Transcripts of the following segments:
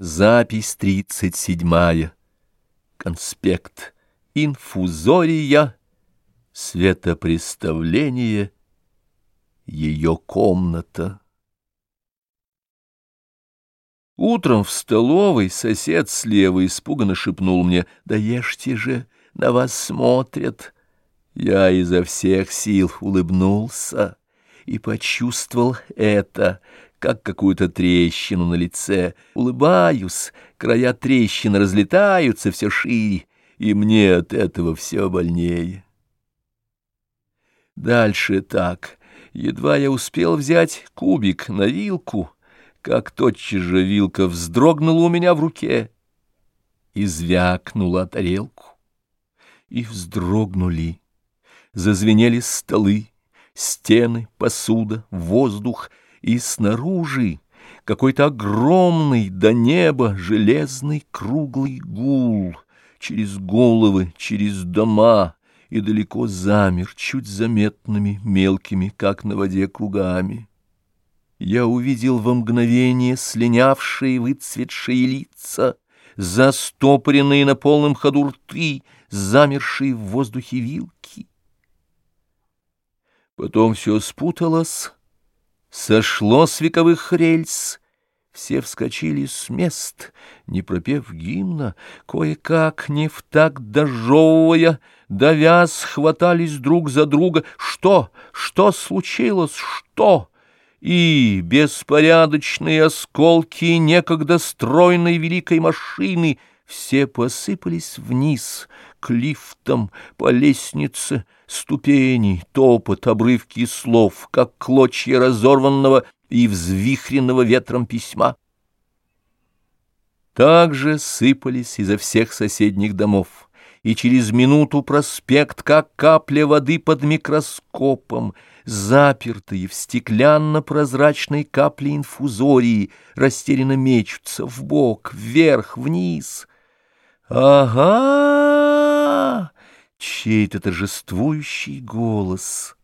Запись тридцать седьмая. Конспект. Инфузория. Светопреставление. Ее комната. Утром в столовой сосед слева испуганно шепнул мне, «Да ешьте же, на вас смотрят». Я изо всех сил улыбнулся и почувствовал это — как какую-то трещину на лице. Улыбаюсь, края трещины разлетаются все шире, и мне от этого все больнее. Дальше так. Едва я успел взять кубик на вилку, как тотчас же вилка вздрогнула у меня в руке и звякнула тарелку. И вздрогнули, зазвенели столы, стены, посуда, воздух — и снаружи какой-то огромный до неба железный круглый гул через головы, через дома и далеко замер, чуть заметными, мелкими, как на воде, кругами. Я увидел во мгновение слинявшие выцветшие лица, застопоренные на полном ходу рты, замершие в воздухе вилки. Потом все спуталось, Сошло с вековых рельс, все вскочили с мест, не пропев гимна, кое-как, не в так дожевывая, давя, схватались друг за друга. Что? Что случилось? Что? И беспорядочные осколки некогда стройной великой машины все посыпались вниз, к лифтам, по лестнице, ступени, топот, обрывки слов, как клочья разорванного и взвихренного ветром письма. Также сыпались изо всех соседних домов, и через минуту проспект, как капля воды под микроскопом, запертые в стеклянно-прозрачной капле инфузории, растерянно мечутся вбок, вверх, вниз. «Ага!» Чей-то торжествующий голос.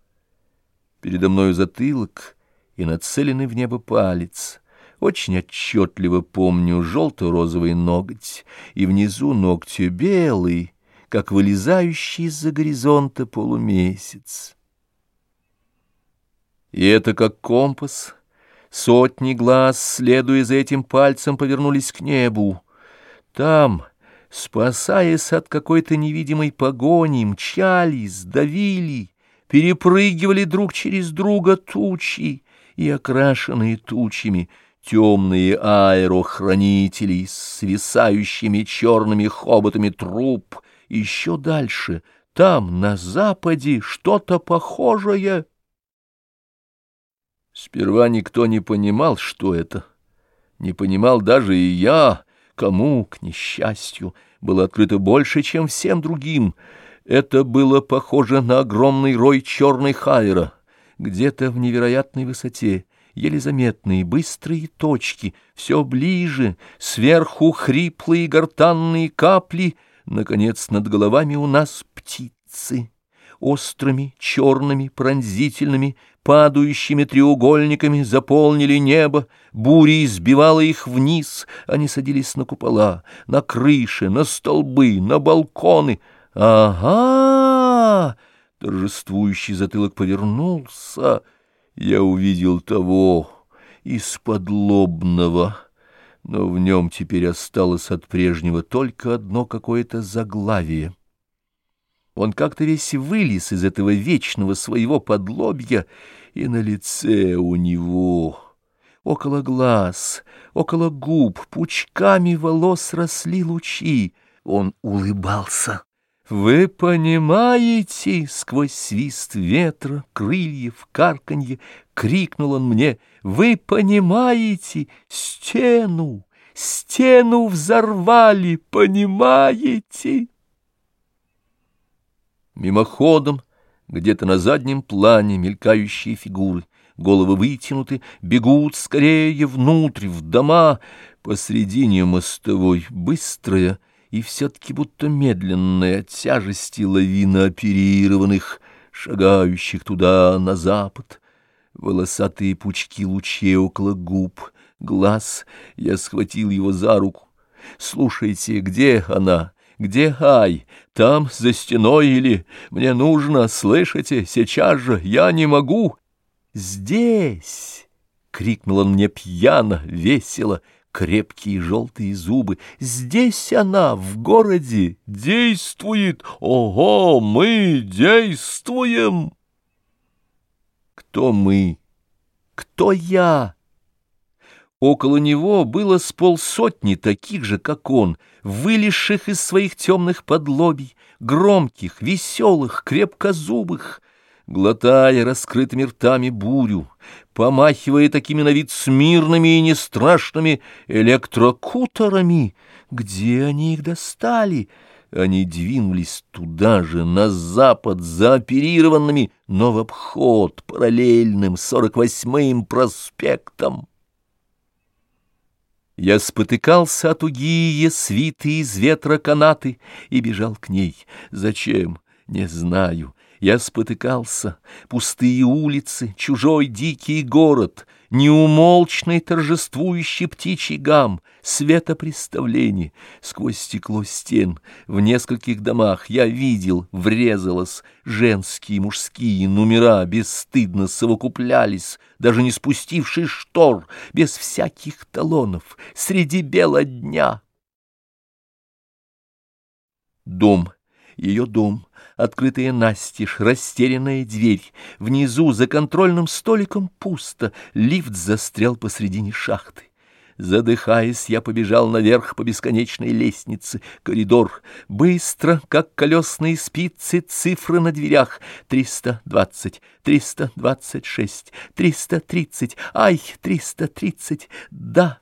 Передо мною затылок и нацеленный в небо палец. Очень отчетливо помню желто-розовый ноготь, и внизу ногтю белый, как вылезающий из-за горизонта полумесяц. И это как компас. Сотни глаз, следуя за этим пальцем, повернулись к небу. Там спасаясь от какой-то невидимой погони, мчались, давили, перепрыгивали друг через друга тучи и окрашенные тучами темные аэрохранители с свисающими черными хоботами труб. Еще дальше, там, на западе, что-то похожее. Сперва никто не понимал, что это. Не понимал даже и я — Кому, к несчастью, было открыто больше, чем всем другим. Это было похоже на огромный рой черной хайра, где-то в невероятной высоте, еле заметные быстрые точки, все ближе, сверху хриплые гортанные капли, наконец, над головами у нас птицы острыми, черными, пронзительными, падающими треугольниками заполнили небо, буря избивала их вниз, они садились на купола, на крыши, на столбы, на балконы. «Ага!» — торжествующий затылок повернулся. Я увидел того из-под но в нем теперь осталось от прежнего только одно какое-то заглавие. Он как-то весь вылез из этого вечного своего подлобья, и на лице у него, около глаз, около губ, пучками волос росли лучи. Он улыбался. «Вы понимаете?» — сквозь свист ветра, крыльев, карканье, крикнул он мне. «Вы понимаете? Стену, стену взорвали, понимаете?» Мимоходом, где-то на заднем плане мелькающие фигуры, головы вытянуты, бегут скорее внутрь, в дома, посредине мостовой, быстрая и все-таки будто медленная от тяжести лавина оперированных, шагающих туда, на запад, волосатые пучки лучей около губ, глаз. Я схватил его за руку. «Слушайте, где она? Где Ай? Там, за стеной или? Мне нужно, слышите, сейчас же, я не могу!» «Здесь!» — крикнул он мне пьяно, весело, крепкие желтые зубы. «Здесь она, в городе, действует! Ого, мы действуем!» Кто мы? Кто я? Около него было с полсотни таких же, как он, вылезших из своих темных подлобий, громких, веселых, крепкозубых, глотая раскрытыми ртами бурю, помахивая такими на вид смирными и нестрашными электрокутерами. Где они их достали? Они двинулись туда же, на запад, за оперированными, но в обход параллельным сорок восьмым проспектом. Я спотыкался от угие, свиты из ветра канаты, и бежал к ней. Зачем? Не знаю. Я спотыкался. Пустые улицы, чужой дикий город, неумолчный торжествующий птичий гам, светопреставление. Сквозь стекло стен в нескольких домах я видел, врезалось, женские и мужские номера бесстыдно совокуплялись, даже не спустившись штор, без всяких талонов, среди бела дня. Дом, ее дом — открытая настежь, растерянная дверь. Внизу за контрольным столиком пусто, лифт застрял посредине шахты. Задыхаясь, я побежал наверх по бесконечной лестнице. Коридор. Быстро, как колесные спицы, цифры на дверях. Триста двадцать, триста двадцать шесть, триста тридцать. Ай, триста тридцать. Да.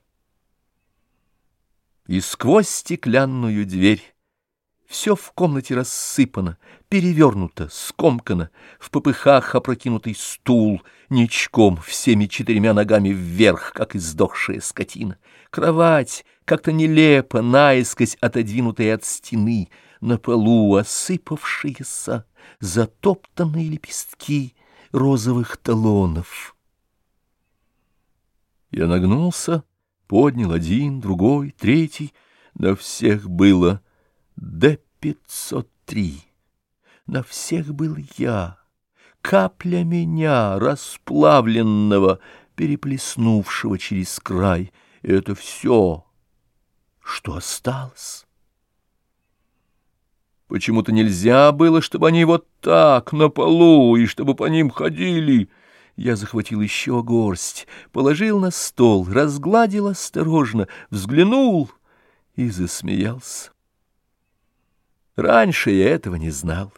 И сквозь стеклянную дверь все в комнате рассыпано, перевернуто, скомкано, в попыхах опрокинутый стул, ничком всеми четырьмя ногами вверх, как издохшая скотина. Кровать, как-то нелепо, наискось отодвинутая от стены, на полу осыпавшиеся, затоптанные лепестки розовых талонов. Я нагнулся, поднял один, другой, третий, на всех было — Д-503. На всех был я, капля меня, расплавленного, переплеснувшего через край. Это все, что осталось. Почему-то нельзя было, чтобы они вот так, на полу, и чтобы по ним ходили. Я захватил еще горсть, положил на стол, разгладил осторожно, взглянул и засмеялся. Раньше я этого не знал.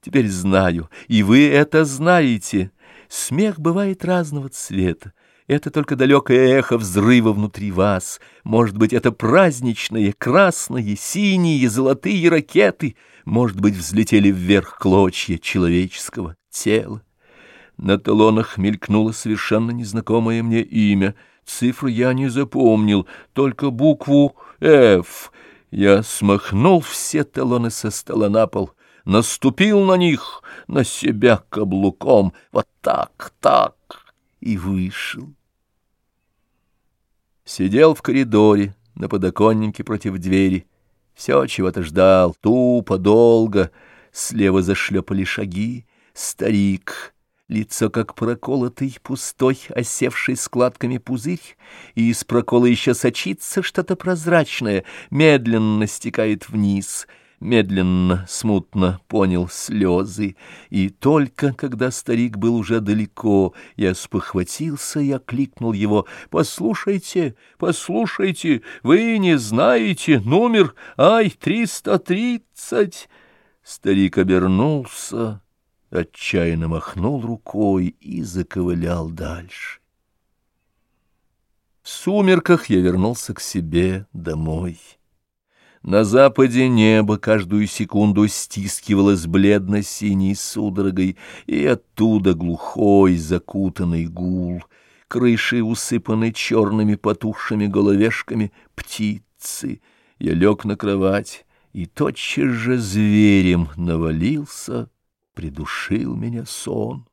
Теперь знаю, и вы это знаете. Смех бывает разного цвета. Это только далекое эхо взрыва внутри вас. Может быть, это праздничные, красные, синие, золотые ракеты. Может быть, взлетели вверх клочья человеческого тела. На талонах мелькнуло совершенно незнакомое мне имя. Цифру я не запомнил, только букву «Ф». Я смахнул все талоны со стола на пол, наступил на них, на себя каблуком, вот так, так, и вышел. Сидел в коридоре, на подоконнике против двери, все чего-то ждал, тупо, долго, слева зашлепали шаги, старик — лицо как проколотый, пустой, осевший складками пузырь, и из прокола еще сочится что-то прозрачное, медленно стекает вниз, медленно, смутно понял слезы, и только когда старик был уже далеко, я спохватился и окликнул его «Послушайте, послушайте, вы не знаете номер Ай, триста тридцать!» Старик обернулся отчаянно махнул рукой и заковылял дальше. В сумерках я вернулся к себе домой. На западе небо каждую секунду стискивалось бледно-синей судорогой, и оттуда глухой закутанный гул, крыши усыпаны черными потухшими головешками птицы. Я лег на кровать и тотчас же зверем навалился придушил меня сон.